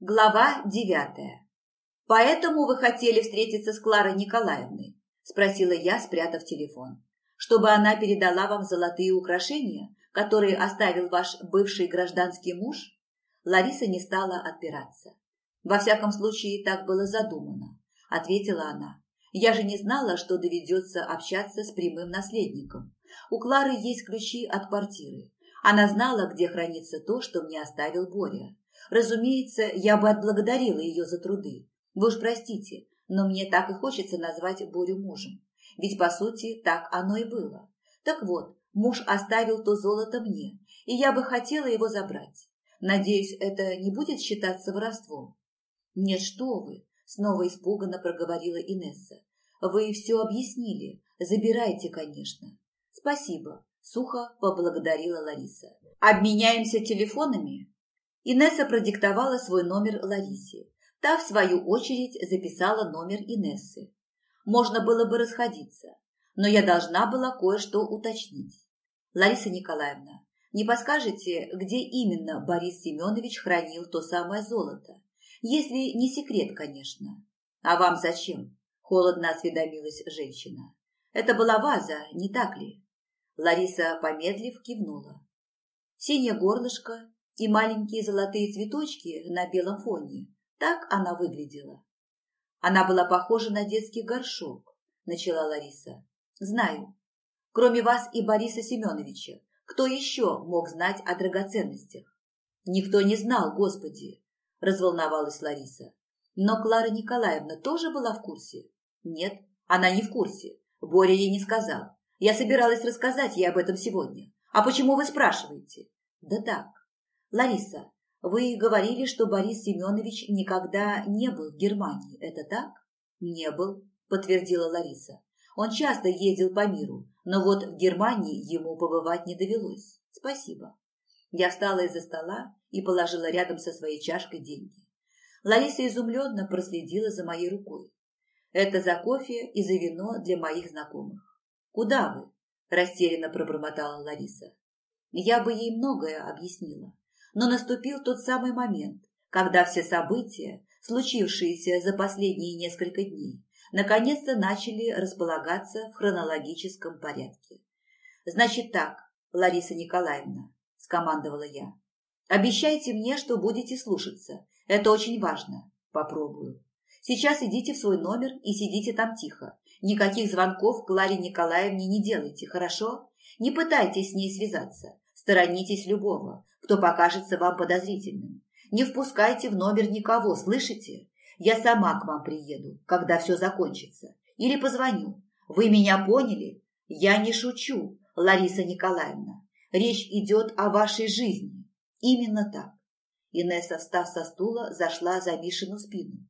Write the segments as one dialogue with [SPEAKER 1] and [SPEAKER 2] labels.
[SPEAKER 1] Глава девятая. «Поэтому вы хотели встретиться с Кларой Николаевной?» – спросила я, спрятав телефон. «Чтобы она передала вам золотые украшения, которые оставил ваш бывший гражданский муж?» Лариса не стала отпираться. «Во всяком случае, так было задумано», – ответила она. «Я же не знала, что доведется общаться с прямым наследником. У Клары есть ключи от квартиры. Она знала, где хранится то, что мне оставил Боря. Разумеется, я бы отблагодарила ее за труды. Вы уж простите, но мне так и хочется назвать Борю мужем. Ведь, по сути, так оно и было. Так вот, муж оставил то золото мне, и я бы хотела его забрать. Надеюсь, это не будет считаться воровством. Нет, что вы, снова испуганно проговорила Инесса. Вы все объяснили. Забирайте, конечно. Спасибо, сухо поблагодарила Лариса. Обменяемся телефонами? Инесса продиктовала свой номер Ларисе. Та, в свою очередь, записала номер Инессы. Можно было бы расходиться, но я должна была кое-что уточнить. Лариса Николаевна, не подскажете, где именно Борис Семенович хранил то самое золото? Если не секрет, конечно. А вам зачем? Холодно осведомилась женщина. Это была ваза, не так ли? Лариса, помедлив, кивнула. Синее горлышко и маленькие золотые цветочки на белом фоне. Так она выглядела. Она была похожа на детский горшок, начала Лариса. Знаю. Кроме вас и Бориса Семеновича, кто еще мог знать о драгоценностях? Никто не знал, Господи, разволновалась Лариса. Но Клара Николаевна тоже была в курсе? Нет, она не в курсе. Боря ей не сказал. Я собиралась рассказать ей об этом сегодня. А почему вы спрашиваете? Да так, Лариса, вы говорили, что Борис Семенович никогда не был в Германии. Это так? Не был, подтвердила Лариса. Он часто ездил по миру, но вот в Германии ему побывать не довелось. Спасибо. Я встала из-за стола и положила рядом со своей чашкой деньги. Лариса изумленно проследила за моей рукой. Это за кофе и за вино для моих знакомых. Куда вы? Растерянно пробормотала Лариса. Я бы ей многое объяснила, но наступил тот самый момент, когда все события, случившиеся за последние несколько дней, наконец-то начали располагаться в хронологическом порядке. «Значит так, Лариса Николаевна», – скомандовала я, – «обещайте мне, что будете слушаться. Это очень важно. Попробую. Сейчас идите в свой номер и сидите там тихо. Никаких звонков Кларе Николаевне не делайте, хорошо? Не пытайтесь с ней связаться. Сторонитесь любого, кто покажется вам подозрительным. Не впускайте в номер никого, слышите? Я сама к вам приеду, когда все закончится. Или позвоню. Вы меня поняли? Я не шучу, Лариса Николаевна. Речь идет о вашей жизни. Именно так. Инесса, встав со стула, зашла за Мишину спину.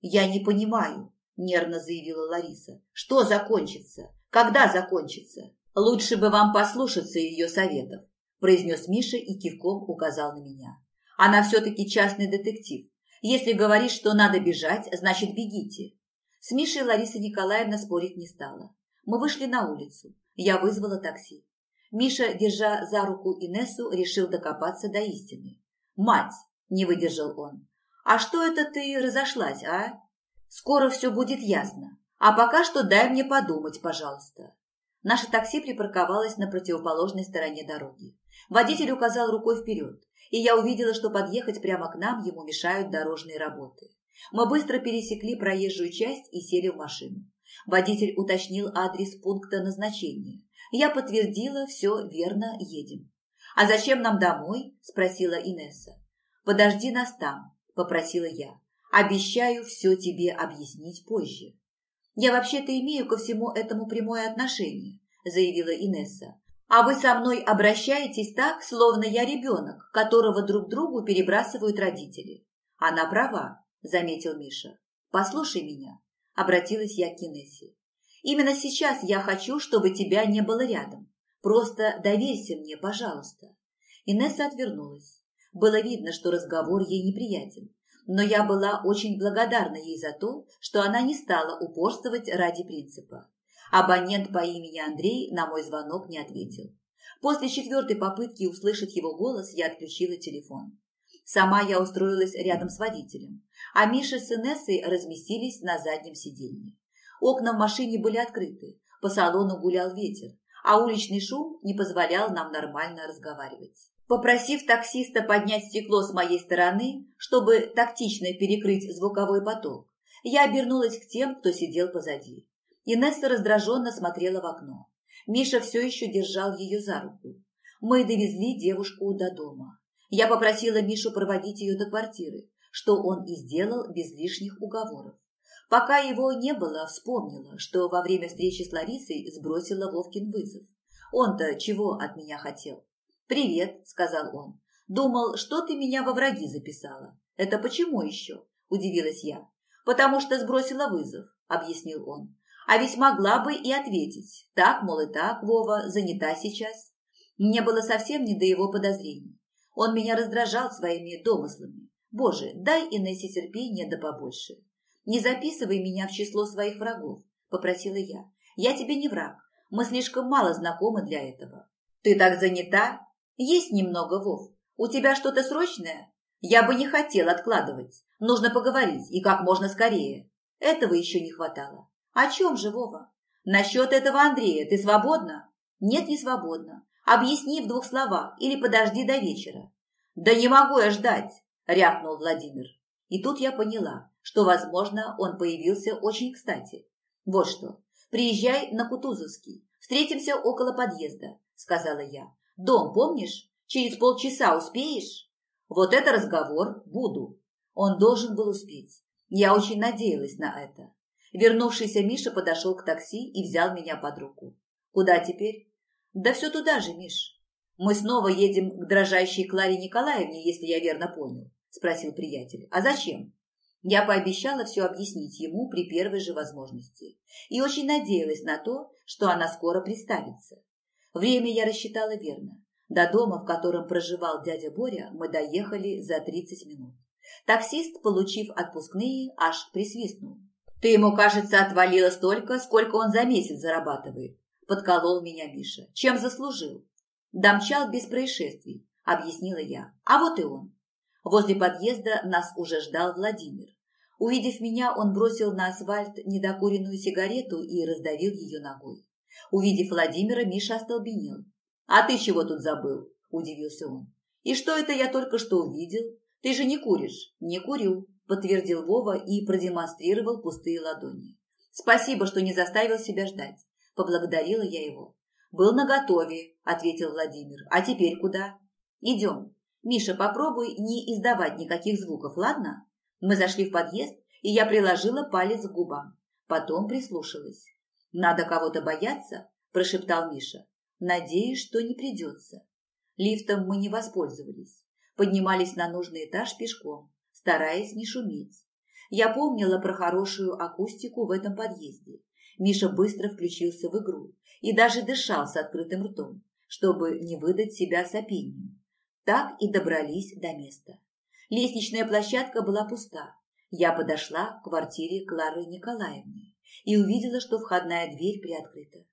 [SPEAKER 1] «Я не понимаю», – нервно заявила Лариса. «Что закончится? Когда закончится? Лучше бы вам послушаться ее советов произнес Миша и кивком указал на меня. Она все-таки частный детектив. Если говорит, что надо бежать, значит бегите. С Мишей Лариса Николаевна спорить не стала. Мы вышли на улицу. Я вызвала такси. Миша, держа за руку Инессу, решил докопаться до истины. «Мать!» – не выдержал он. «А что это ты разошлась, а? Скоро все будет ясно. А пока что дай мне подумать, пожалуйста». Наше такси припарковалось на противоположной стороне дороги. Водитель указал рукой вперед, и я увидела, что подъехать прямо к нам ему мешают дорожные работы. Мы быстро пересекли проезжую часть и сели в машину. Водитель уточнил адрес пункта назначения. Я подтвердила, все верно, едем. «А зачем нам домой?» – спросила Инесса. «Подожди нас там», – попросила я. «Обещаю все тебе объяснить позже». «Я вообще-то имею ко всему этому прямое отношение», – заявила Инесса. А вы со мной обращаетесь так, словно я ребенок, которого друг другу перебрасывают родители. Она права, заметил Миша. Послушай меня, обратилась я к Инессе. Именно сейчас я хочу, чтобы тебя не было рядом. Просто доверься мне, пожалуйста. Инесса отвернулась. Было видно, что разговор ей неприятен, но я была очень благодарна ей за то, что она не стала упорствовать ради принципа. Абонент по имени Андрей на мой звонок не ответил. После четвертой попытки услышать его голос я отключила телефон. Сама я устроилась рядом с водителем, а Миша с Инессой разместились на заднем сиденье. Окна в машине были открыты, по салону гулял ветер, а уличный шум не позволял нам нормально разговаривать. Попросив таксиста поднять стекло с моей стороны, чтобы тактично перекрыть звуковой поток, я обернулась к тем, кто сидел позади. Инесса раздраженно смотрела в окно. Миша все еще держал ее за руку. Мы довезли девушку до дома. Я попросила Мишу проводить ее до квартиры, что он и сделал без лишних уговоров. Пока его не было, вспомнила, что во время встречи с Ларисой сбросила Вовкин вызов. Он-то чего от меня хотел? «Привет», — сказал он. «Думал, что ты меня во враги записала. Это почему еще?» – удивилась я. «Потому что сбросила вызов», – объяснил он. «А ведь могла бы и ответить. Так, мол, и так, Вова, занята сейчас». Мне было совсем не до его подозрений. Он меня раздражал своими домыслами. Боже, дай Инессе терпения да побольше. Не записывай меня в число своих врагов, попросила я. Я тебе не враг. Мы слишком мало знакомы для этого. Ты так занята? Есть немного, Вов. У тебя что-то срочное? Я бы не хотел откладывать. Нужно поговорить, и как можно скорее. Этого еще не хватало. О чем же, Вова? Насчет этого Андрея ты свободна? Нет, не свободна. Объясни в двух словах или подожди до вечера. Да не могу я ждать, рявкнул Владимир. И тут я поняла, что, возможно, он появился очень кстати. Вот что, приезжай на Кутузовский, встретимся около подъезда, сказала я. Дом помнишь? Через полчаса успеешь? Вот это разговор буду. Он должен был успеть. Я очень надеялась на это. Вернувшийся Миша подошел к такси и взял меня под руку. Куда теперь? Да все туда же, Миш. Мы снова едем к дрожащей Кларе Николаевне, если я верно понял, спросил приятель. А зачем? Я пообещала все объяснить ему при первой же возможности и очень надеялась на то, что она скоро представится. Время я рассчитала верно. До дома, в котором проживал дядя Боря, мы доехали за 30 минут. Таксист, получив отпускные, аж присвистнул. «Ты ему, кажется, отвалила столько, сколько он за месяц зарабатывает подколол меня Миша. Чем заслужил? Домчал без происшествий, объяснила я. А вот и он. Возле подъезда нас уже ждал Владимир. Увидев меня, он бросил на асфальт недокуренную сигарету и раздавил ее ногой. Увидев Владимира, Миша остолбенел. «А ты чего тут забыл?» – удивился он. «И что это я только что увидел? Ты же не куришь?» «Не курю», – подтвердил Вова и продемонстрировал пустые ладони. «Спасибо, что не заставил себя ждать. Поблагодарила я его. «Был наготове», – ответил Владимир. «А теперь куда?» «Идем. Миша, попробуй не издавать никаких звуков, ладно?» Мы зашли в подъезд, и я приложила палец к губам. Потом прислушалась. «Надо кого-то бояться?» – прошептал Миша. «Надеюсь, что не придется». Лифтом мы не воспользовались. Поднимались на нужный этаж пешком, стараясь не шуметь. Я помнила про хорошую акустику в этом подъезде Миша быстро включился в игру и даже дышал с открытым ртом, чтобы не выдать себя сопением. Так и добрались до места. Лестничная площадка была пуста. Я подошла к квартире Клары Николаевны и увидела, что входная дверь приоткрыта.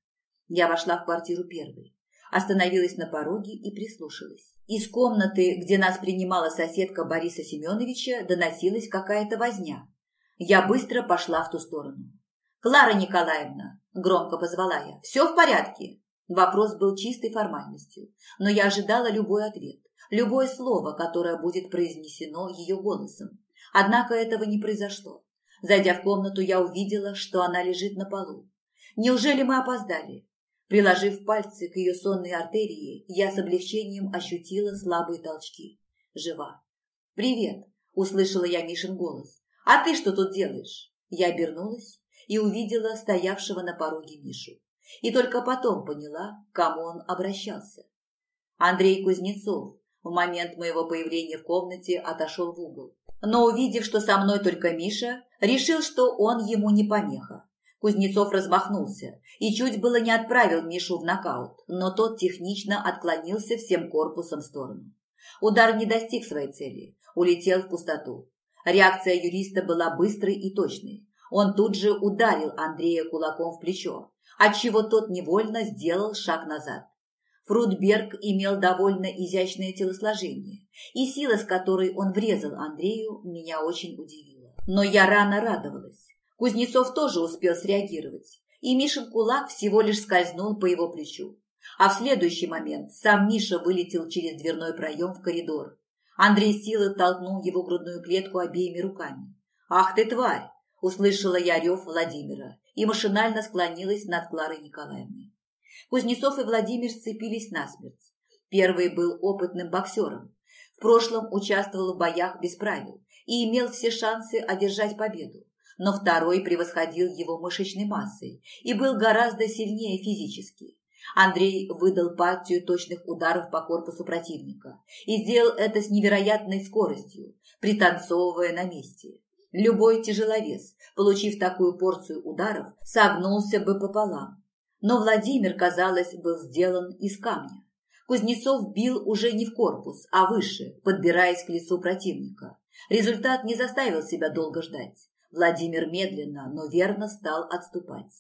[SPEAKER 1] Я вошла в квартиру первой, остановилась на пороге и прислушалась. Из комнаты, где нас принимала соседка Бориса Семеновича, доносилась какая-то возня. Я быстро пошла в ту сторону. «Клара Николаевна!» – громко позвала я. «Все в порядке?» Вопрос был чистой формальностью, но я ожидала любой ответ, любое слово, которое будет произнесено ее голосом. Однако этого не произошло. Зайдя в комнату, я увидела, что она лежит на полу. Неужели мы опоздали? Приложив пальцы к ее сонной артерии, я с облегчением ощутила слабые толчки. Жива. «Привет!» – услышала я Мишин голос. «А ты что тут делаешь?» Я обернулась и увидела стоявшего на пороге Мишу. И только потом поняла, к кому он обращался. Андрей Кузнецов в момент моего появления в комнате отошел в угол. Но увидев, что со мной только Миша, решил, что он ему не помеха. Кузнецов размахнулся и чуть было не отправил Мишу в нокаут, но тот технично отклонился всем корпусом в сторону. Удар не достиг своей цели, улетел в пустоту. Реакция юриста была быстрой и точной. Он тут же ударил Андрея кулаком в плечо, отчего тот невольно сделал шаг назад. Фрудберг имел довольно изящное телосложение, и сила, с которой он врезал Андрею, меня очень удивила. Но я рано радовалась. Кузнецов тоже успел среагировать, и Мишин кулак всего лишь скользнул по его плечу. А в следующий момент сам Миша вылетел через дверной проем в коридор. Андрей силой толкнул его грудную клетку обеими руками. «Ах ты, тварь!» – услышала я рев Владимира и машинально склонилась над Кларой Николаевной. Кузнецов и Владимир сцепились насмерть. Первый был опытным боксером. В прошлом участвовал в боях без правил и имел все шансы одержать победу. Но второй превосходил его мышечной массой и был гораздо сильнее физически. Андрей выдал партию точных ударов по корпусу противника и сделал это с невероятной скоростью, пританцовывая на месте. Любой тяжеловес, получив такую порцию ударов, согнулся бы пополам. Но Владимир, казалось, был сделан из камня. Кузнецов бил уже не в корпус, а выше, подбираясь к лицу противника. Результат не заставил себя долго ждать. Владимир медленно, но верно стал отступать.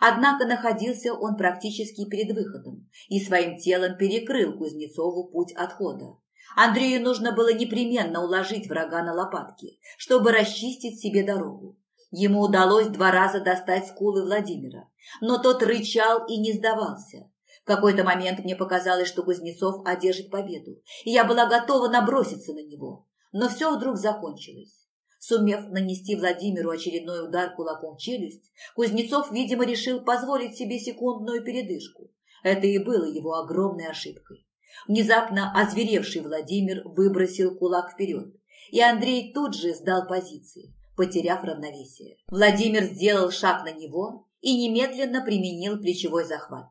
[SPEAKER 1] Однако находился он практически перед выходом и своим телом перекрыл Кузнецову путь отхода. Андрею нужно было непременно уложить врага на лопатки, чтобы расчистить себе дорогу. Ему удалось два раза достать скулы Владимира, но тот рычал и не сдавался. В какой-то момент мне показалось, что Кузнецов одержит победу, и я была готова наброситься на него. Но все вдруг закончилось. Сумев нанести Владимиру очередной удар кулаком в челюсть, Кузнецов, видимо, решил позволить себе секундную передышку. Это и было его огромной ошибкой. Внезапно озверевший Владимир выбросил кулак вперед, и Андрей тут же сдал позиции, потеряв равновесие. Владимир сделал шаг на него и немедленно применил плечевой захват.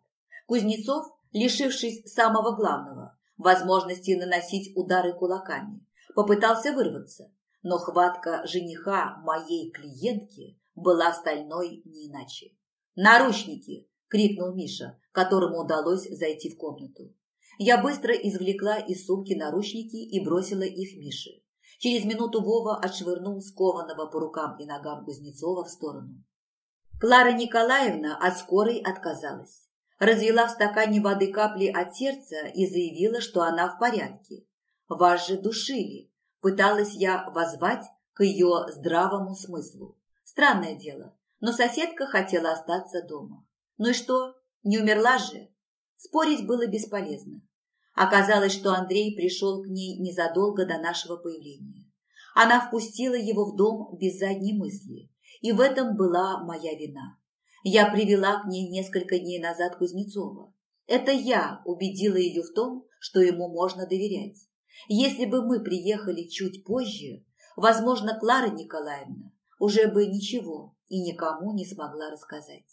[SPEAKER 1] Кузнецов, лишившись самого главного – возможности наносить удары кулаками, попытался вырваться, но хватка жениха моей клиентки была стальной не иначе. «Наручники!» – крикнул Миша, которому удалось зайти в комнату. Я быстро извлекла из сумки наручники и бросила их Мише. Через минуту Вова отшвырнул скованного по рукам и ногам Кузнецова в сторону. Клара Николаевна от скорой отказалась. Развела в стакане воды капли от сердца и заявила, что она в порядке. Вас же душили, Пыталась я возвать к ее здравому смыслу. Странное дело, но соседка хотела остаться дома. Ну и что, не умерла же? Спорить было бесполезно. Оказалось, что Андрей пришел к ней незадолго до нашего появления. Она впустила его в дом без задней мысли, и в этом была моя вина. Я привела к ней несколько дней назад Кузнецова. Это я убедила ее в том, что ему можно доверять. Если бы мы приехали чуть позже, возможно, Клара Николаевна уже бы ничего и никому не смогла рассказать.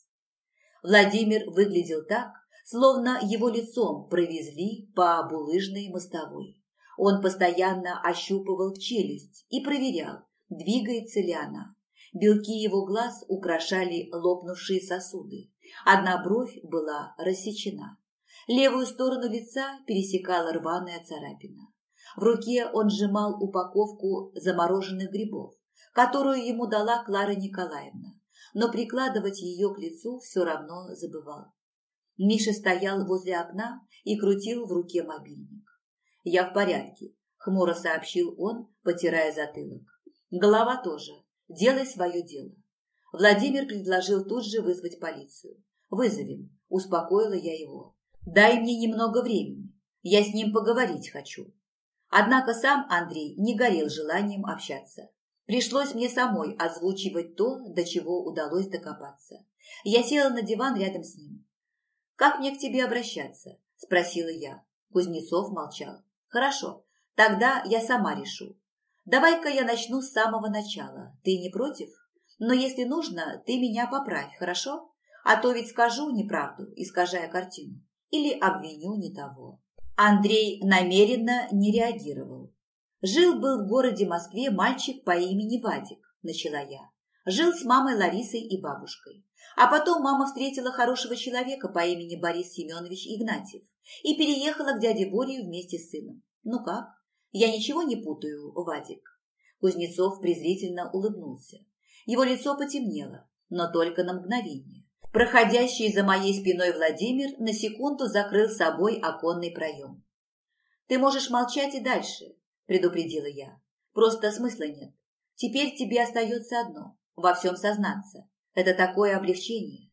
[SPEAKER 1] Владимир выглядел так, словно его лицом провезли по булыжной мостовой. Он постоянно ощупывал челюсть и проверял, двигается ли она. Белки его глаз украшали лопнувшие сосуды. Одна бровь была рассечена. Левую сторону лица пересекала рваная царапина. В руке он сжимал упаковку замороженных грибов, которую ему дала Клара Николаевна, но прикладывать ее к лицу все равно забывал. Миша стоял возле окна и крутил в руке мобильник. «Я в порядке», – хмуро сообщил он, потирая затылок. «Голова тоже. Делай свое дело». Владимир предложил тут же вызвать полицию. «Вызовем», – успокоила я его. «Дай мне немного времени. Я с ним поговорить хочу». Однако сам Андрей не горел желанием общаться. Пришлось мне самой озвучивать то, до чего удалось докопаться. Я села на диван рядом с ним. «Как мне к тебе обращаться?» – спросила я. Кузнецов молчал. «Хорошо, тогда я сама решу. Давай-ка я начну с самого начала. Ты не против? Но если нужно, ты меня поправь, хорошо? А то ведь скажу неправду, искажая картину. Или обвиню не того». Андрей намеренно не реагировал. Жил-был в городе Москве мальчик по имени Вадик, начала я. Жил с мамой Ларисой и бабушкой. А потом мама встретила хорошего человека по имени Борис Семенович Игнатьев и переехала к дяде Боре вместе с сыном. Ну как? Я ничего не путаю, Вадик. Кузнецов презрительно улыбнулся. Его лицо потемнело, но только на мгновение. Проходящий за моей спиной Владимир на секунду закрыл собой оконный проем. «Ты можешь молчать и дальше», – предупредила я. «Просто смысла нет. Теперь тебе остается одно – во всем сознаться. Это такое облегчение».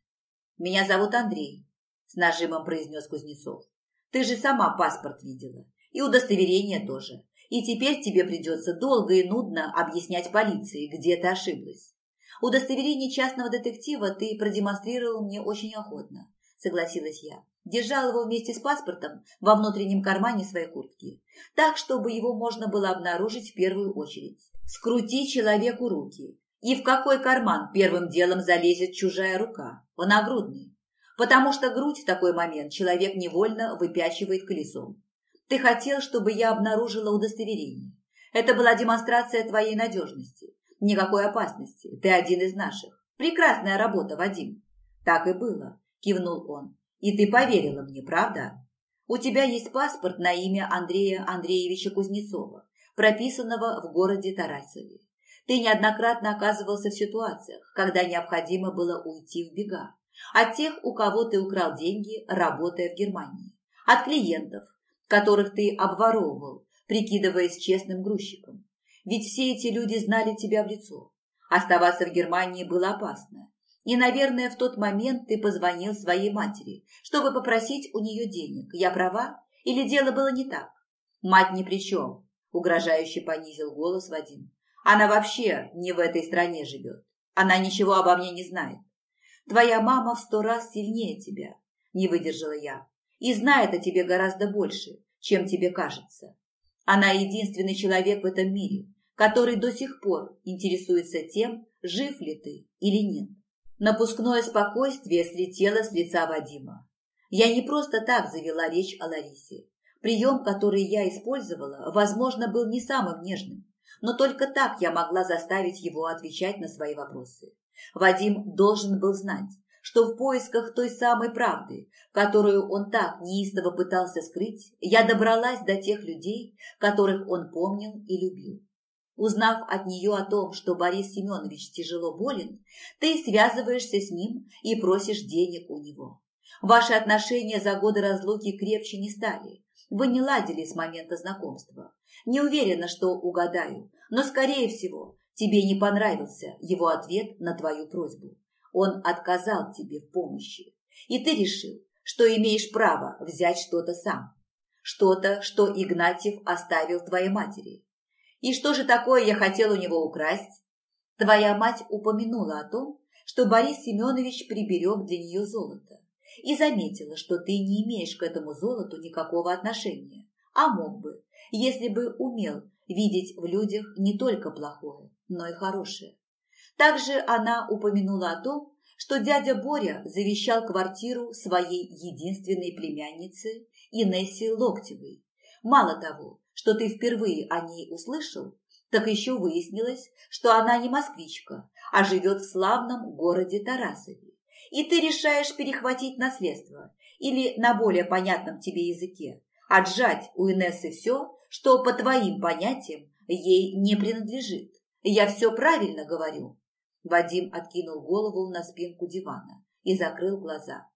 [SPEAKER 1] «Меня зовут Андрей», – с нажимом произнес Кузнецов. «Ты же сама паспорт видела. И удостоверение тоже. И теперь тебе придется долго и нудно объяснять полиции, где ты ошиблась. Удостоверение частного детектива ты продемонстрировал мне очень охотно, согласилась я. Держал его вместе с паспортом во внутреннем кармане своей куртки, так, чтобы его можно было обнаружить в первую очередь. Скрути человеку руки, и в какой карман первым делом залезет чужая рука? В нагрудный. Потому что грудь в такой момент человек невольно выпячивает колесом. Ты хотел, чтобы я обнаружила удостоверение. Это была демонстрация твоей надежности. Никакой опасности. Ты один из наших. Прекрасная работа, Вадим. Так и было, кивнул он. И ты поверила мне, правда? У тебя есть паспорт на имя Андрея Андреевича Кузнецова, прописанного в городе Тарасове. Ты неоднократно оказывался в ситуациях, когда необходимо было уйти в бега. От тех, у кого ты украл деньги, работая в Германии. От клиентов, которых ты обворовывал, прикидываясь честным грузчиком. Ведь все эти люди знали тебя в лицо. Оставаться в Германии было опасно. И, наверное, в тот момент ты позвонил своей матери, чтобы попросить у нее денег. Я права? Или дело было не так? Мать ни при чем, угрожающе понизил голос Вадим. Она вообще не в этой стране живет. Она ничего обо мне не знает. Твоя мама в сто раз сильнее тебя, не выдержала я и знает о тебе гораздо больше, чем тебе кажется. Она единственный человек в этом мире, который до сих пор интересуется тем, жив ли ты или нет. Напускное спокойствие слетело с лица Вадима. Я не просто так завела речь о Ларисе. Прием, который я использовала, возможно, был не самым нежным, но только так я могла заставить его отвечать на свои вопросы. Вадим должен был знать, что в поисках той самой правды, которую он так неистово пытался скрыть, я добралась до тех людей, которых он помнил и любил. Узнав от нее о том, что Борис Семенович тяжело болен, ты связываешься с ним и просишь денег у него. Ваши отношения за годы разлуки крепче не стали. Вы не ладили с момента знакомства. Не уверена, что угадаю, но, скорее всего, тебе не понравился его ответ на твою просьбу. Он отказал тебе в помощи, и ты решил, что имеешь право взять что-то сам. Что-то, что Игнатьев оставил твоей матери. И что же такое я хотел у него украсть? Твоя мать упомянула о том, что Борис Семенович приберег для нее золото и заметила, что ты не имеешь к этому золоту никакого отношения, а мог бы, если бы умел видеть в людях не только плохое, но и хорошее. Также она упомянула о том, что дядя Боря завещал квартиру своей единственной племяннице Инессе Локтевой. Мало того, что ты впервые о ней услышал, так еще выяснилось, что она не москвичка, а живет в славном городе Тарасове. И ты решаешь перехватить наследство или, на более понятном тебе языке, отжать у Инессы все, что по твоим понятиям ей не принадлежит. Я все правильно говорю. Вадим откинул голову на спинку дивана и закрыл глаза.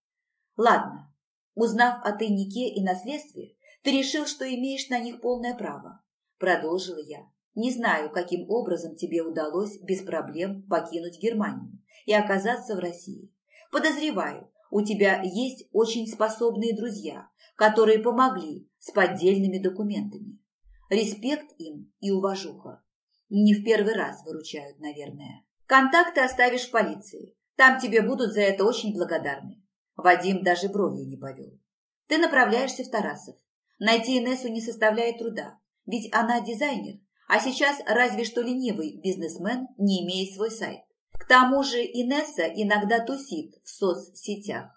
[SPEAKER 1] «Ладно, узнав о тайнике и наследстве, ты решил, что имеешь на них полное право», – продолжила я. «Не знаю, каким образом тебе удалось без проблем покинуть Германию и оказаться в России. Подозреваю, у тебя есть очень способные друзья, которые помогли с поддельными документами. Респект им и уважуха. Не в первый раз выручают, наверное». Контакты оставишь в полиции. Там тебе будут за это очень благодарны. Вадим даже бровью не повел. Ты направляешься в Тарасов. Найти Инессу не составляет труда, ведь она дизайнер, а сейчас разве что ленивый бизнесмен не имеет свой сайт. К тому же Инесса иногда тусит в соцсетях.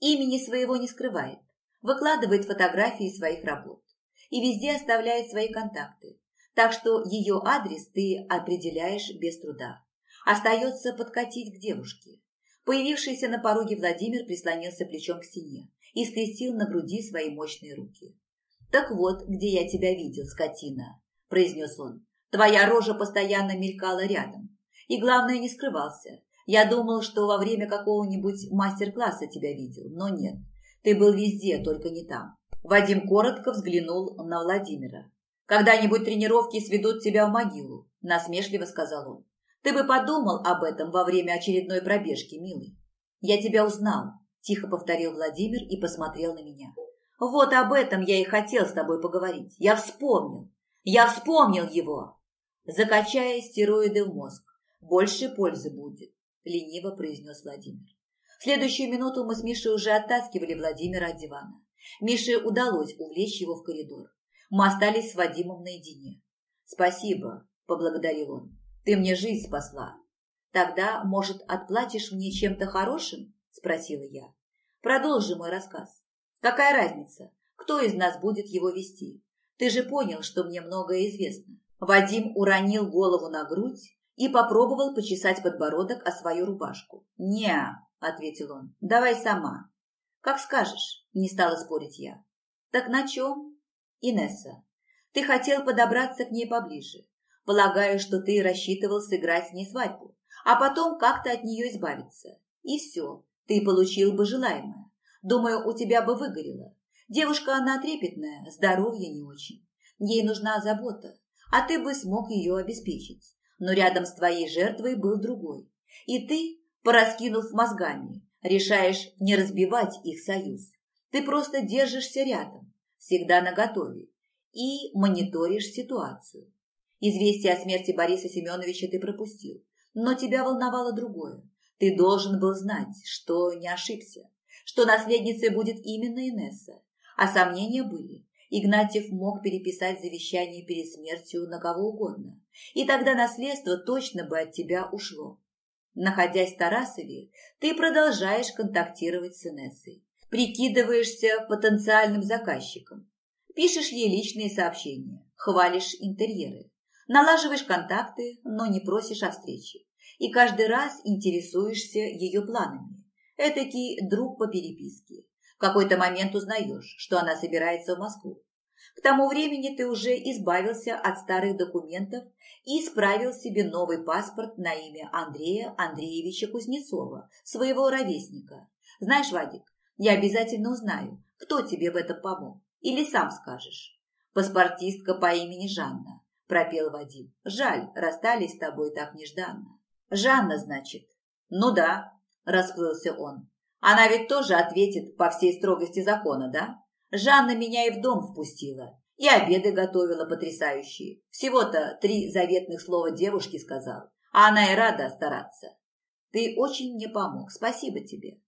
[SPEAKER 1] Имени своего не скрывает, выкладывает фотографии своих работ и везде оставляет свои контакты, так что ее адрес ты определяешь без труда. Остается подкатить к девушке. Появившийся на пороге Владимир прислонился плечом к стене и скрестил на груди свои мощные руки. «Так вот, где я тебя видел, скотина», – произнес он. «Твоя рожа постоянно мелькала рядом. И, главное, не скрывался. Я думал, что во время какого-нибудь мастер-класса тебя видел, но нет. Ты был везде, только не там. Вадим коротко взглянул на Владимира. «Когда-нибудь тренировки сведут тебя в могилу», – насмешливо сказал он. «Ты бы подумал об этом во время очередной пробежки, милый». «Я тебя узнал», – тихо повторил Владимир и посмотрел на меня. «Вот об этом я и хотел с тобой поговорить. Я вспомнил. Я вспомнил его!» «Закачая стероиды в мозг, больше пользы будет», – лениво произнес Владимир. В следующую минуту мы с Мишей уже оттаскивали Владимира от дивана. Мише удалось увлечь его в коридор. Мы остались с Вадимом наедине. «Спасибо», – поблагодарил он. «Ты мне жизнь спасла». «Тогда, может, отплатишь мне чем-то хорошим?» – спросила я. «Продолжи мой рассказ. Какая разница, кто из нас будет его вести? Ты же понял, что мне многое известно». Вадим уронил голову на грудь и попробовал почесать подбородок о свою рубашку. «Не», – ответил он, – «давай сама». «Как скажешь», – не стала спорить я. «Так на чем?» «Инесса, ты хотел подобраться к ней поближе. Полагаю, что ты рассчитывал сыграть с ней свадьбу, а потом как-то от нее избавиться. И все, ты получил бы желаемое. Думаю, у тебя бы выгорело. Девушка она трепетная, здоровье не очень. Ей нужна забота, а ты бы смог ее обеспечить. Но рядом с твоей жертвой был другой. И ты, пораскинув мозгами, решаешь не разбивать их союз. Ты просто держишься рядом, всегда наготове, и мониторишь ситуацию. Известие о смерти Бориса Семеновича ты пропустил, но тебя волновало другое. Ты должен был знать, что не ошибся, что наследницей будет именно Инесса. А сомнения были. Игнатьев мог переписать завещание перед смертью на кого угодно, и тогда наследство точно бы от тебя ушло. Находясь в Тарасове, ты продолжаешь контактировать с Инессой, прикидываешься потенциальным заказчиком, пишешь ей личные сообщения, хвалишь интерьеры, налаживаешь контакты, но не просишь о встрече, и каждый раз интересуешься ее планами. Этакий друг по переписке. В какой-то момент узнаешь, что она собирается в Москву. К тому времени ты уже избавился от старых документов и исправил себе новый паспорт на имя Андрея Андреевича Кузнецова, своего ровесника. Знаешь, Вадик, я обязательно узнаю, кто тебе в этом помог. Или сам скажешь. Паспортистка по имени Жанна, пропел Вадим. Жаль, расстались с тобой так нежданно. Жанна, значит? Ну да, расплылся он. Она ведь тоже ответит по всей строгости закона, да? Жанна меня и в дом впустила, и обеды готовила потрясающие. Всего-то три заветных слова девушке сказал, а она и рада стараться. Ты очень мне помог, спасибо тебе.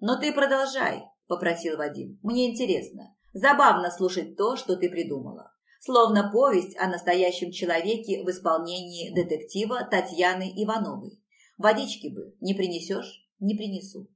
[SPEAKER 1] Но ты продолжай, попросил Вадим. Мне интересно, забавно слушать то, что ты придумала. Словно повесть о настоящем человеке в исполнении детектива Татьяны Ивановой. Водички бы не принесешь? Не принесу.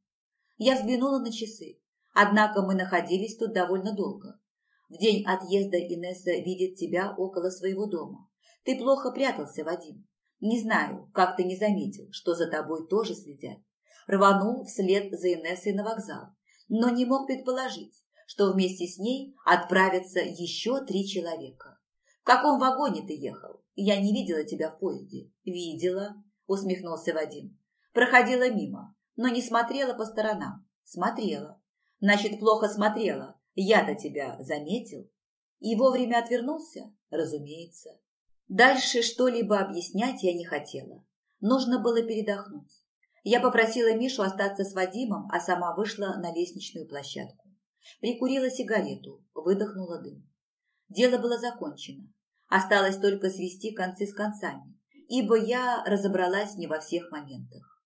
[SPEAKER 1] Я взглянула на часы. Однако мы находились тут довольно долго. В день отъезда Инесса видит тебя около своего дома. Ты плохо прятался, Вадим. Не знаю, как ты не заметил, что за тобой тоже следят. Рванул вслед за Инессой на вокзал, но не мог предположить, что вместе с ней отправятся еще три человека. В каком вагоне ты ехал? Я не видела тебя в поезде. Видела, усмехнулся Вадим. Проходила мимо, но не смотрела по сторонам. Смотрела. Значит, плохо смотрела. Я-то тебя заметил. И вовремя отвернулся? Разумеется. Дальше что-либо объяснять я не хотела. Нужно было передохнуть. Я попросила Мишу остаться с Вадимом, а сама вышла на лестничную площадку. Прикурила сигарету, выдохнула дым. Дело было закончено. Осталось только свести концы с концами, ибо я разобралась не во всех моментах.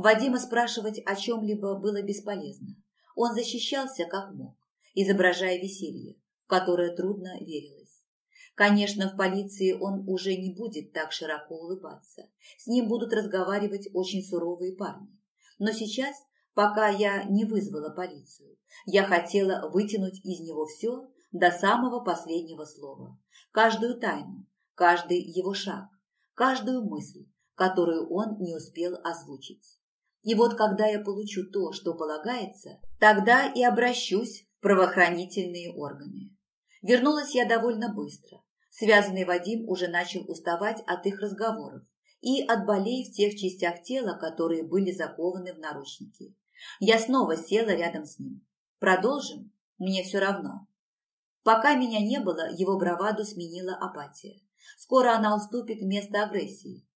[SPEAKER 1] Вадима спрашивать о чем-либо было бесполезно. Он защищался как мог, изображая веселье, в которое трудно верилось. Конечно, в полиции он уже не будет так широко улыбаться. С ним будут разговаривать очень суровые парни. Но сейчас, пока я не вызвала полицию, я хотела вытянуть из него все до самого последнего слова. Каждую тайну, каждый его шаг, каждую мысль, которую он не успел озвучить. И вот когда я получу то, что полагается, тогда и обращусь в правоохранительные органы. Вернулась я довольно быстро. Связанный Вадим уже начал уставать от их разговоров и от болей в тех частях тела, которые были закованы в наручники. Я снова села рядом с ним. Продолжим? Мне все равно. Пока меня не было, его браваду сменила апатия. Скоро она уступит место агрессии.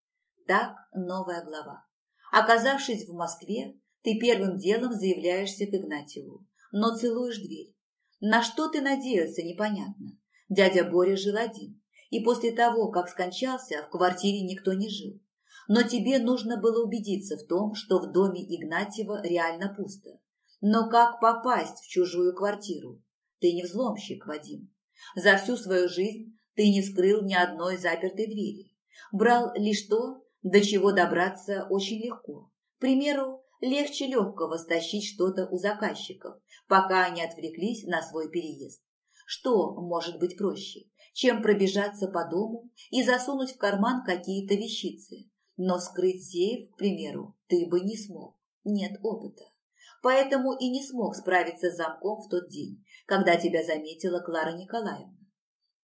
[SPEAKER 1] Так, новая глава. Оказавшись в Москве, ты первым делом заявляешься к Игнатьеву, но целуешь дверь. На что ты надеялся, непонятно. Дядя Боря жил один, и после того, как скончался, в квартире никто не жил. Но тебе нужно было убедиться в том, что в доме Игнатьева реально пусто. Но как попасть в чужую квартиру? Ты не взломщик, Вадим. За всю свою жизнь ты не скрыл ни одной запертой двери. Брал лишь то, до чего добраться очень легко. К примеру, легче легкого стащить что-то у заказчиков, пока они отвлеклись на свой переезд. Что может быть проще, чем пробежаться по дому и засунуть в карман какие-то вещицы? Но вскрыть сейф, к примеру, ты бы не смог. Нет опыта. Поэтому и не смог справиться с замком в тот день, когда тебя заметила Клара Николаевна.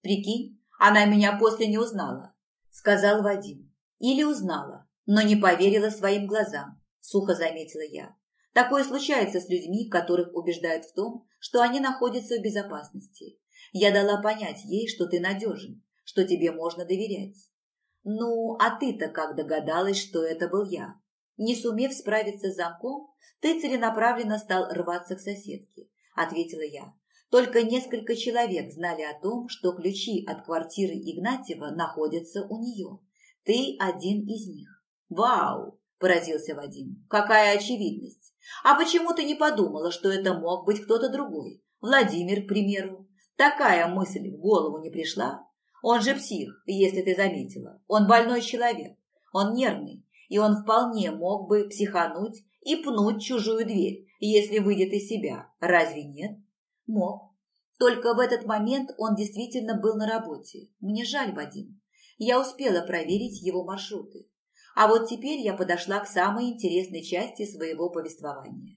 [SPEAKER 1] Прикинь, она меня после не узнала, сказал Вадим. Или узнала, но не поверила своим глазам, сухо заметила я. Такое случается с людьми, которых убеждают в том, что они находятся в безопасности. Я дала понять ей, что ты надежен, что тебе можно доверять. Ну, а ты-то как догадалась, что это был я? Не сумев справиться с замком, ты целенаправленно стал рваться к соседке, ответила я. Только несколько человек знали о том, что ключи от квартиры Игнатьева находятся у нее. Ты один из них. Вау, поразился Вадим. Какая очевидность. А почему ты не подумала, что это мог быть кто-то другой? Владимир, к примеру. Такая мысль в голову не пришла? Он же псих, если ты заметила. Он больной человек. Он нервный. И он вполне мог бы психануть и пнуть чужую дверь, если выйдет из себя. Разве нет? Мог. Только в этот момент он действительно был на работе. Мне жаль, Вадим. Я успела проверить его маршруты. А вот теперь я подошла к самой интересной части своего повествования.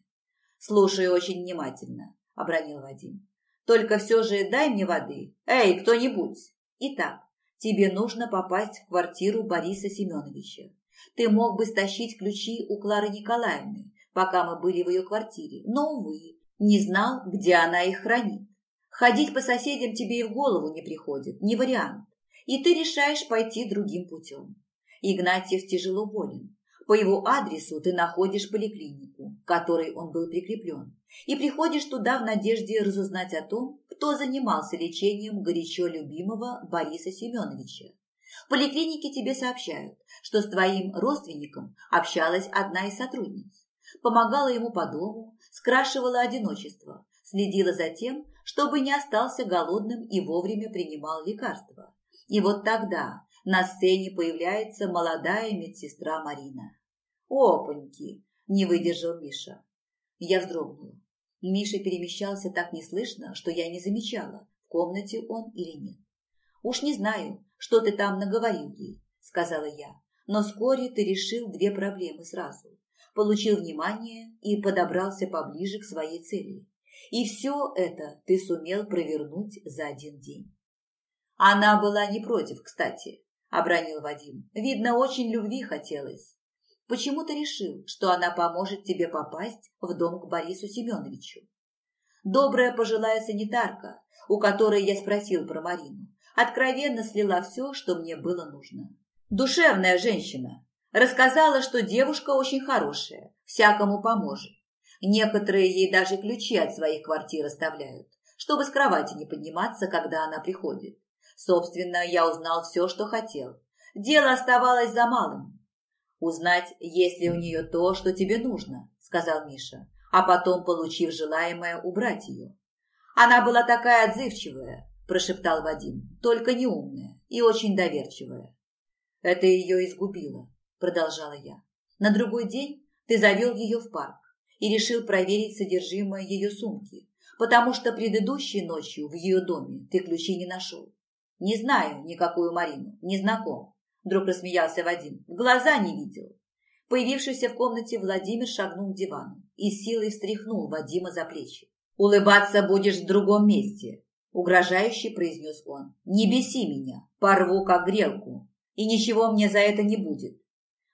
[SPEAKER 1] «Слушаю очень внимательно», – обронил Вадим. «Только все же дай мне воды. Эй, кто-нибудь!» «Итак, тебе нужно попасть в квартиру Бориса Семеновича. Ты мог бы стащить ключи у Клары Николаевны, пока мы были в ее квартире, но, увы, не знал, где она их хранит. Ходить по соседям тебе и в голову не приходит, не вариант. И ты решаешь пойти другим путем. Игнатьев тяжело болен. По его адресу ты находишь поликлинику, к которой он был прикреплен, и приходишь туда в надежде разузнать о том, кто занимался лечением горячо любимого Бориса Семеновича. В поликлинике тебе сообщают, что с твоим родственником общалась одна из сотрудниц помогала ему по дому, скрашивала одиночество, следила за тем, чтобы не остался голодным и вовремя принимал лекарства. И вот тогда на сцене появляется молодая медсестра Марина. «Опаньки!» – не выдержал Миша. Я вздрогнула. Миша перемещался так неслышно, что я не замечала, в комнате он или нет. «Уж не знаю, что ты там наговорил ей», – сказала я, «но вскоре ты решил две проблемы сразу получил внимание и подобрался поближе к своей цели. И все это ты сумел провернуть за один день. Она была не против, кстати, обронил Вадим. Видно, очень любви хотелось. Почему ты решил, что она поможет тебе попасть в дом к Борису Семеновичу? Добрая пожилая санитарка, у которой я спросил про Марину, откровенно слила все, что мне было нужно. Душевная женщина, Рассказала, что девушка очень хорошая, всякому поможет. Некоторые ей даже ключи от своих квартир оставляют, чтобы с кровати не подниматься, когда она приходит. Собственно, я узнал все, что хотел. Дело оставалось за малым. «Узнать, есть ли у нее то, что тебе нужно», — сказал Миша, а потом, получив желаемое, убрать ее. «Она была такая отзывчивая», – прошептал Вадим, – «только неумная и очень доверчивая». Это ее изгубило продолжала я. На другой день ты завел ее в парк и решил проверить содержимое ее сумки, потому что предыдущей ночью в ее доме ты ключи не нашел. Не знаю никакую Марину, не знаком. Вдруг рассмеялся Вадим. Глаза не видел. Появившийся в комнате Владимир шагнул к дивану и силой встряхнул Вадима за плечи. «Улыбаться будешь в другом месте», – угрожающе произнес он. «Не беси меня, порву как грелку, и ничего мне за это не будет.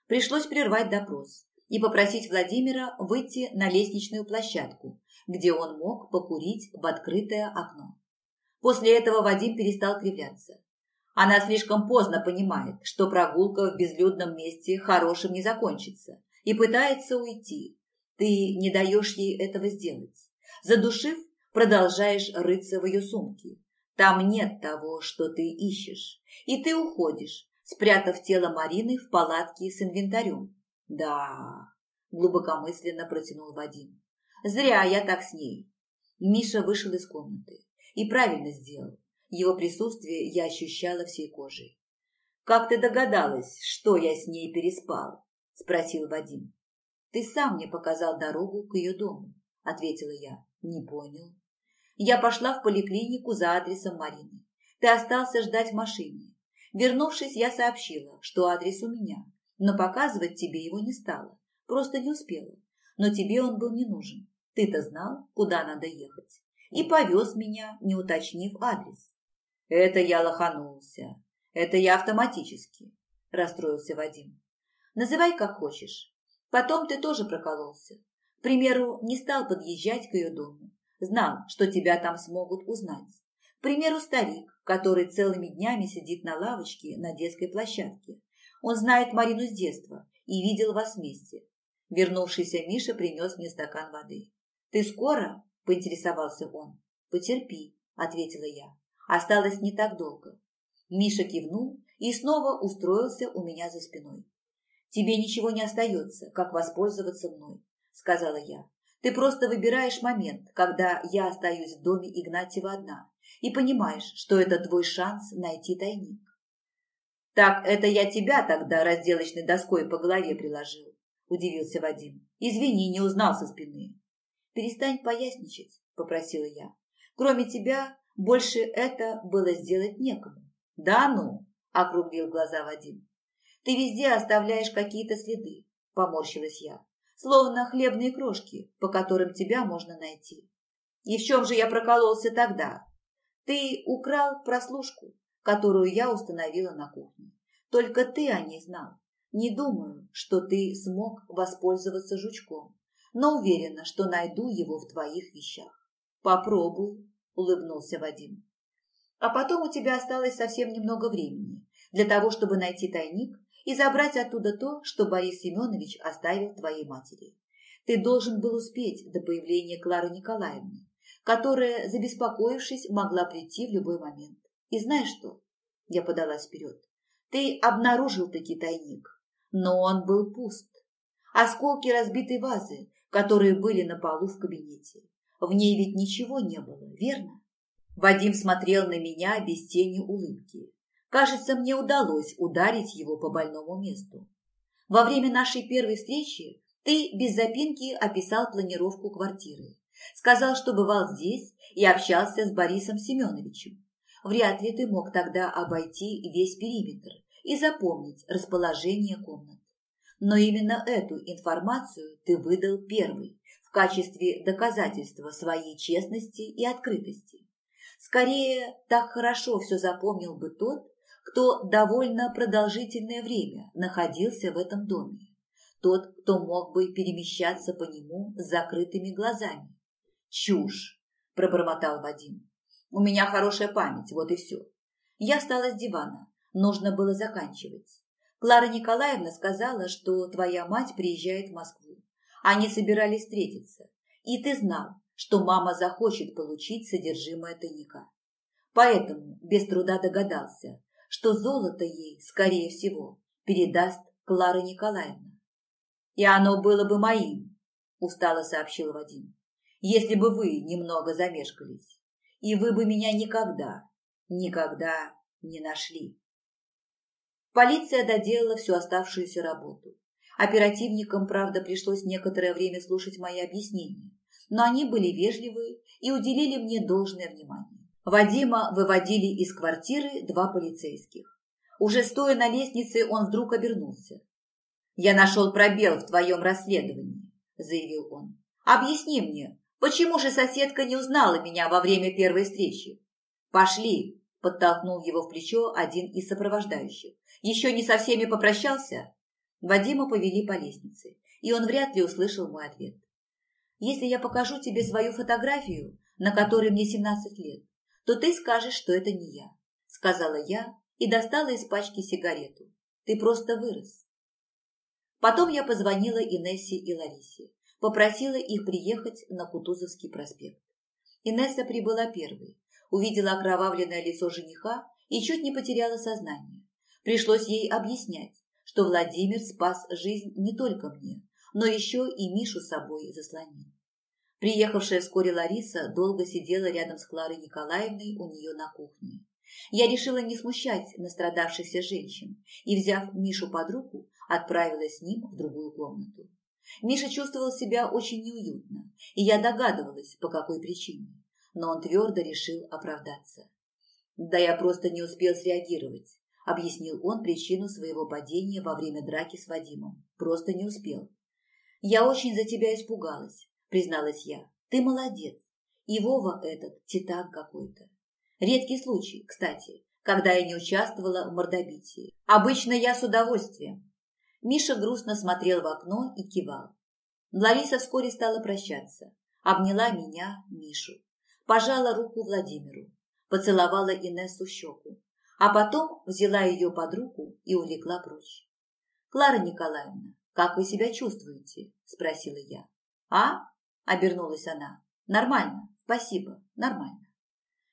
[SPEAKER 1] Пришлось прервать допрос и попросить Владимира выйти на лестничную площадку, где он мог покурить в открытое окно. После этого Вадим перестал кривляться. Она слишком поздно понимает, что прогулка в безлюдном месте хорошим не закончится, и пытается уйти. Ты не даешь ей этого сделать. Задушив, продолжаешь рыться в ее сумке. Там нет того, что ты ищешь, и ты уходишь, спрятав тело Марины в палатке с инвентарем. Да, глубокомысленно протянул Вадим. Зря я так с ней. Миша вышел из комнаты и правильно сделал. Его присутствие я ощущала всей кожей. «Как ты догадалась, что я с ней переспал?» – спросил Вадим. «Ты сам мне показал дорогу к ее дому», – ответила я. «Не понял». «Я пошла в поликлинику за адресом Марины. Ты остался ждать в машине. Вернувшись, я сообщила, что адрес у меня, но показывать тебе его не стала, просто не успела. Но тебе он был не нужен. Ты-то знал, куда надо ехать. И повез меня, не уточнив адрес. Это я лоханулся. Это я автоматически, расстроился Вадим. Называй как хочешь. Потом ты тоже прокололся. К примеру, не стал подъезжать к ее дому. Знал, что тебя там смогут узнать. К примеру, старик, который целыми днями сидит на лавочке на детской площадке. Он знает Марину с детства и видел вас вместе. Вернувшийся Миша принес мне стакан воды. «Ты скоро?» – поинтересовался он. «Потерпи», – ответила я. «Осталось не так долго». Миша кивнул и снова устроился у меня за спиной. «Тебе ничего не остается, как воспользоваться мной», – сказала я. Ты просто выбираешь момент, когда я остаюсь в доме Игнатьева одна, и понимаешь, что это твой шанс найти тайник. Так это я тебя тогда разделочной доской по голове приложил, удивился Вадим. Извини, не узнал со спины. Перестань поясничать, попросила я. Кроме тебя, больше это было сделать некому. Да ну, округлил глаза Вадим. Ты везде оставляешь какие-то следы, поморщилась я словно хлебные крошки, по которым тебя можно найти. И в чем же я прокололся тогда? Ты украл прослушку, которую я установила на кухне. Только ты о ней знал. Не думаю, что ты смог воспользоваться жучком, но уверена, что найду его в твоих вещах. Попробуй, улыбнулся Вадим. А потом у тебя осталось совсем немного времени для того, чтобы найти тайник и забрать оттуда то, что Борис Семенович оставил твоей матери. Ты должен был успеть до появления Клары Николаевны, которая, забеспокоившись, могла прийти в любой момент. И знаешь что? Я подалась вперед. Ты обнаружил таки тайник, но он был пуст. Осколки разбитой вазы, которые были на полу в кабинете. В ней ведь ничего не было, верно? Вадим смотрел на меня без тени улыбки. Кажется, мне удалось ударить его по больному месту. Во время нашей первой встречи ты без запинки описал планировку квартиры. Сказал, что бывал здесь и общался с Борисом Семеновичем. Вряд ли ты мог тогда обойти весь периметр и запомнить расположение комнат. Но именно эту информацию ты выдал первый в качестве доказательства своей честности и открытости. Скорее, так хорошо все запомнил бы тот, кто довольно продолжительное время находился в этом доме. Тот, кто мог бы перемещаться по нему с закрытыми глазами. «Чушь!» – пробормотал Вадим. «У меня хорошая память, вот и все. Я встала с дивана. Нужно было заканчивать. Клара Николаевна сказала, что твоя мать приезжает в Москву. Они собирались встретиться. И ты знал, что мама захочет получить содержимое тайника. Поэтому без труда догадался, что золото ей, скорее всего, передаст Клара Николаевна. «И оно было бы моим», – устало сообщил Вадим, – «если бы вы немного замешкались, и вы бы меня никогда, никогда не нашли». Полиция доделала всю оставшуюся работу. Оперативникам, правда, пришлось некоторое время слушать мои объяснения, но они были вежливы и уделили мне должное внимание. Вадима выводили из квартиры два полицейских. Уже стоя на лестнице, он вдруг обернулся. «Я нашел пробел в твоем расследовании», – заявил он. «Объясни мне, почему же соседка не узнала меня во время первой встречи?» «Пошли», – подтолкнул его в плечо один из сопровождающих. «Еще не со всеми попрощался?» Вадима повели по лестнице, и он вряд ли услышал мой ответ. «Если я покажу тебе свою фотографию, на которой мне 17 лет, то ты скажешь, что это не я», – сказала я и достала из пачки сигарету. «Ты просто вырос». Потом я позвонила Инессе и Ларисе, попросила их приехать на Кутузовский проспект. Инесса прибыла первой, увидела окровавленное лицо жениха и чуть не потеряла сознание. Пришлось ей объяснять, что Владимир спас жизнь не только мне, но еще и Мишу собой заслонил. Приехавшая вскоре Лариса долго сидела рядом с Кларой Николаевной у нее на кухне. Я решила не смущать настрадавшихся женщин и, взяв Мишу под руку, отправилась с ним в другую комнату. Миша чувствовал себя очень неуютно, и я догадывалась, по какой причине, но он твердо решил оправдаться. «Да я просто не успел среагировать», – объяснил он причину своего падения во время драки с Вадимом. «Просто не успел». «Я очень за тебя испугалась», – призналась я. «Ты молодец. И Вова этот титан какой-то. Редкий случай, кстати, когда я не участвовала в мордобитии. Обычно я с удовольствием, Миша грустно смотрел в окно и кивал. Лариса вскоре стала прощаться. Обняла меня, Мишу. Пожала руку Владимиру. Поцеловала Инессу щеку. А потом взяла ее под руку и увлекла прочь. «Клара Николаевна, как вы себя чувствуете?» – спросила я. «А?» – обернулась она. «Нормально, спасибо, нормально».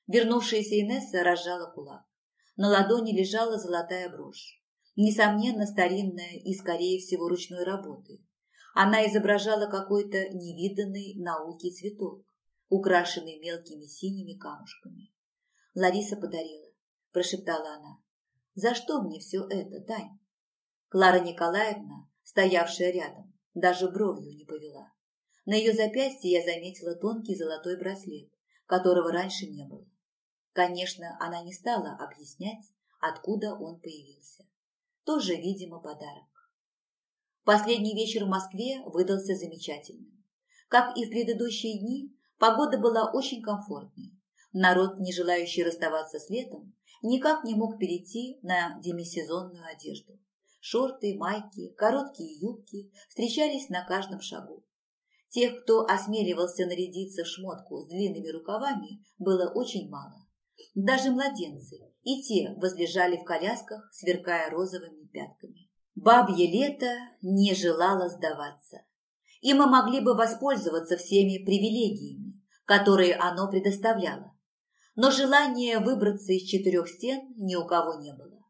[SPEAKER 1] Вернувшаяся Инесса разжала кулак. На ладони лежала золотая брошь несомненно, старинная и, скорее всего, ручной работы. Она изображала какой-то невиданный науки цветок, украшенный мелкими синими камушками. Лариса подарила, прошептала она. За что мне все это, Тань? Клара Николаевна, стоявшая рядом, даже бровью не повела. На ее запястье я заметила тонкий золотой браслет, которого раньше не было. Конечно, она не стала объяснять, откуда он появился тоже, видимо, подарок. Последний вечер в Москве выдался замечательным. Как и в предыдущие дни, погода была очень комфортной. Народ, не желающий расставаться с летом, никак не мог перейти на демисезонную одежду. Шорты, майки, короткие юбки встречались на каждом шагу. Тех, кто осмеливался нарядиться в шмотку с длинными рукавами, было очень мало. Даже младенцы, и те возлежали в колясках, сверкая розовыми пятками. Бабье лето не желало сдаваться, и мы могли бы воспользоваться всеми привилегиями, которые оно предоставляло. Но желания выбраться из четырех стен ни у кого не было.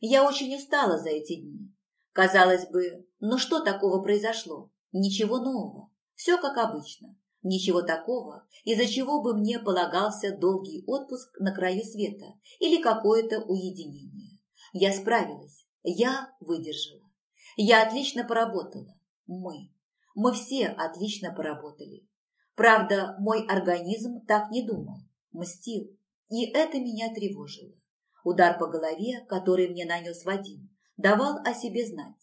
[SPEAKER 1] Я очень устала за эти дни. Казалось бы, ну что такого произошло? Ничего нового. Все как обычно. Ничего такого, из-за чего бы мне полагался долгий отпуск на краю света или какое-то уединение. Я справилась, я выдержала. Я отлично поработала. Мы. Мы все отлично поработали. Правда, мой организм так не думал, мстил, и это меня тревожило. Удар по голове, который мне нанес Вадим, давал о себе знать.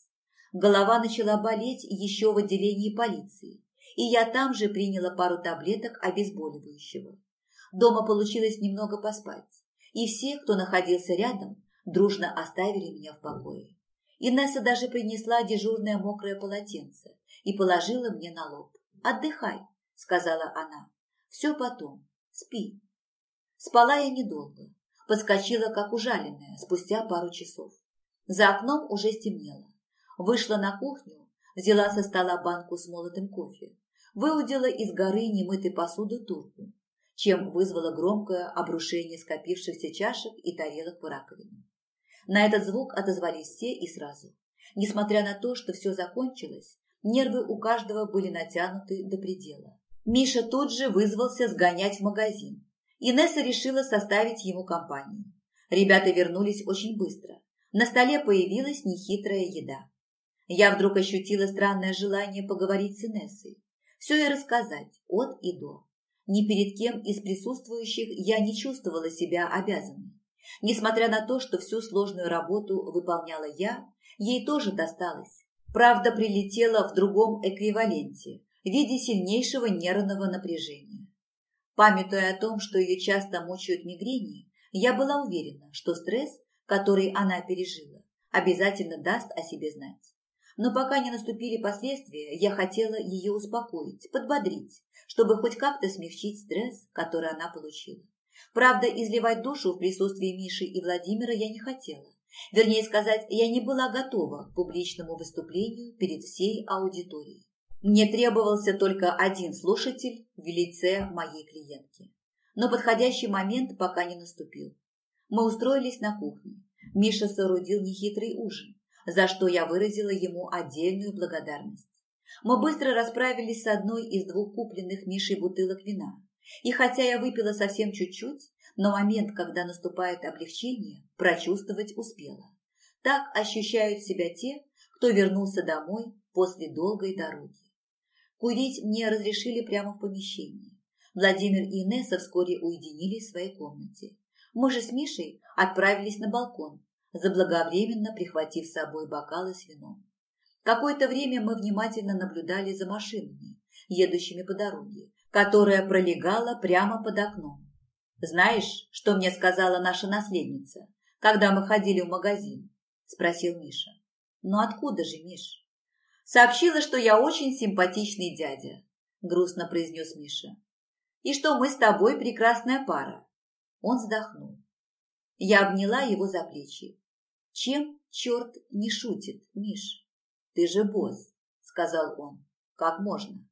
[SPEAKER 1] Голова начала болеть еще в отделении полиции, и я там же приняла пару таблеток обезболивающего. Дома получилось немного поспать, и все, кто находился рядом, дружно оставили меня в покое. Инесса даже принесла дежурное мокрое полотенце и положила мне на лоб. «Отдыхай», — сказала она. «Все потом. Спи». Спала я недолго. Подскочила, как ужаленная, спустя пару часов. За окном уже стемнело. Вышла на кухню, взяла со стола банку с молотым кофе выудила из горы немытой посуды турку, чем вызвало громкое обрушение скопившихся чашек и тарелок в раковине. На этот звук отозвались все и сразу. Несмотря на то, что все закончилось, нервы у каждого были натянуты до предела. Миша тут же вызвался сгонять в магазин. Инесса решила составить ему компанию. Ребята вернулись очень быстро. На столе появилась нехитрая еда. Я вдруг ощутила странное желание поговорить с Инессой. Все и рассказать от и до. Ни перед кем из присутствующих я не чувствовала себя обязанной. Несмотря на то, что всю сложную работу выполняла я, ей тоже досталось. Правда, прилетела в другом эквиваленте, в виде сильнейшего нервного напряжения. Памятуя о том, что ее часто мучают мигрени, я была уверена, что стресс, который она пережила, обязательно даст о себе знать. Но пока не наступили последствия, я хотела ее успокоить, подбодрить, чтобы хоть как-то смягчить стресс, который она получила. Правда, изливать душу в присутствии Миши и Владимира я не хотела. Вернее сказать, я не была готова к публичному выступлению перед всей аудиторией. Мне требовался только один слушатель в лице моей клиентки. Но подходящий момент пока не наступил. Мы устроились на кухне. Миша соорудил нехитрый ужин, за что я выразила ему отдельную благодарность. Мы быстро расправились с одной из двух купленных Мишей бутылок вина. И хотя я выпила совсем чуть-чуть, но момент, когда наступает облегчение, прочувствовать успела. Так ощущают себя те, кто вернулся домой после долгой дороги. Курить мне разрешили прямо в помещении. Владимир и Инесса вскоре уединились в своей комнате. Мы же с Мишей отправились на балкон, заблаговременно прихватив с собой бокалы с вином. Какое-то время мы внимательно наблюдали за машинами, едущими по дороге, которая пролегала прямо под окном. «Знаешь, что мне сказала наша наследница, когда мы ходили в магазин?» – спросил Миша. «Ну откуда же, Миш?» «Сообщила, что я очень симпатичный дядя», – грустно произнес Миша. «И что мы с тобой прекрасная пара». Он вздохнул. Я обняла его за плечи. «Чем черт не шутит, Миш?» «Ты же босс», – сказал он. «Как можно?»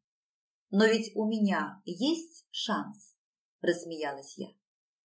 [SPEAKER 1] «Но ведь у меня есть шанс», – рассмеялась я.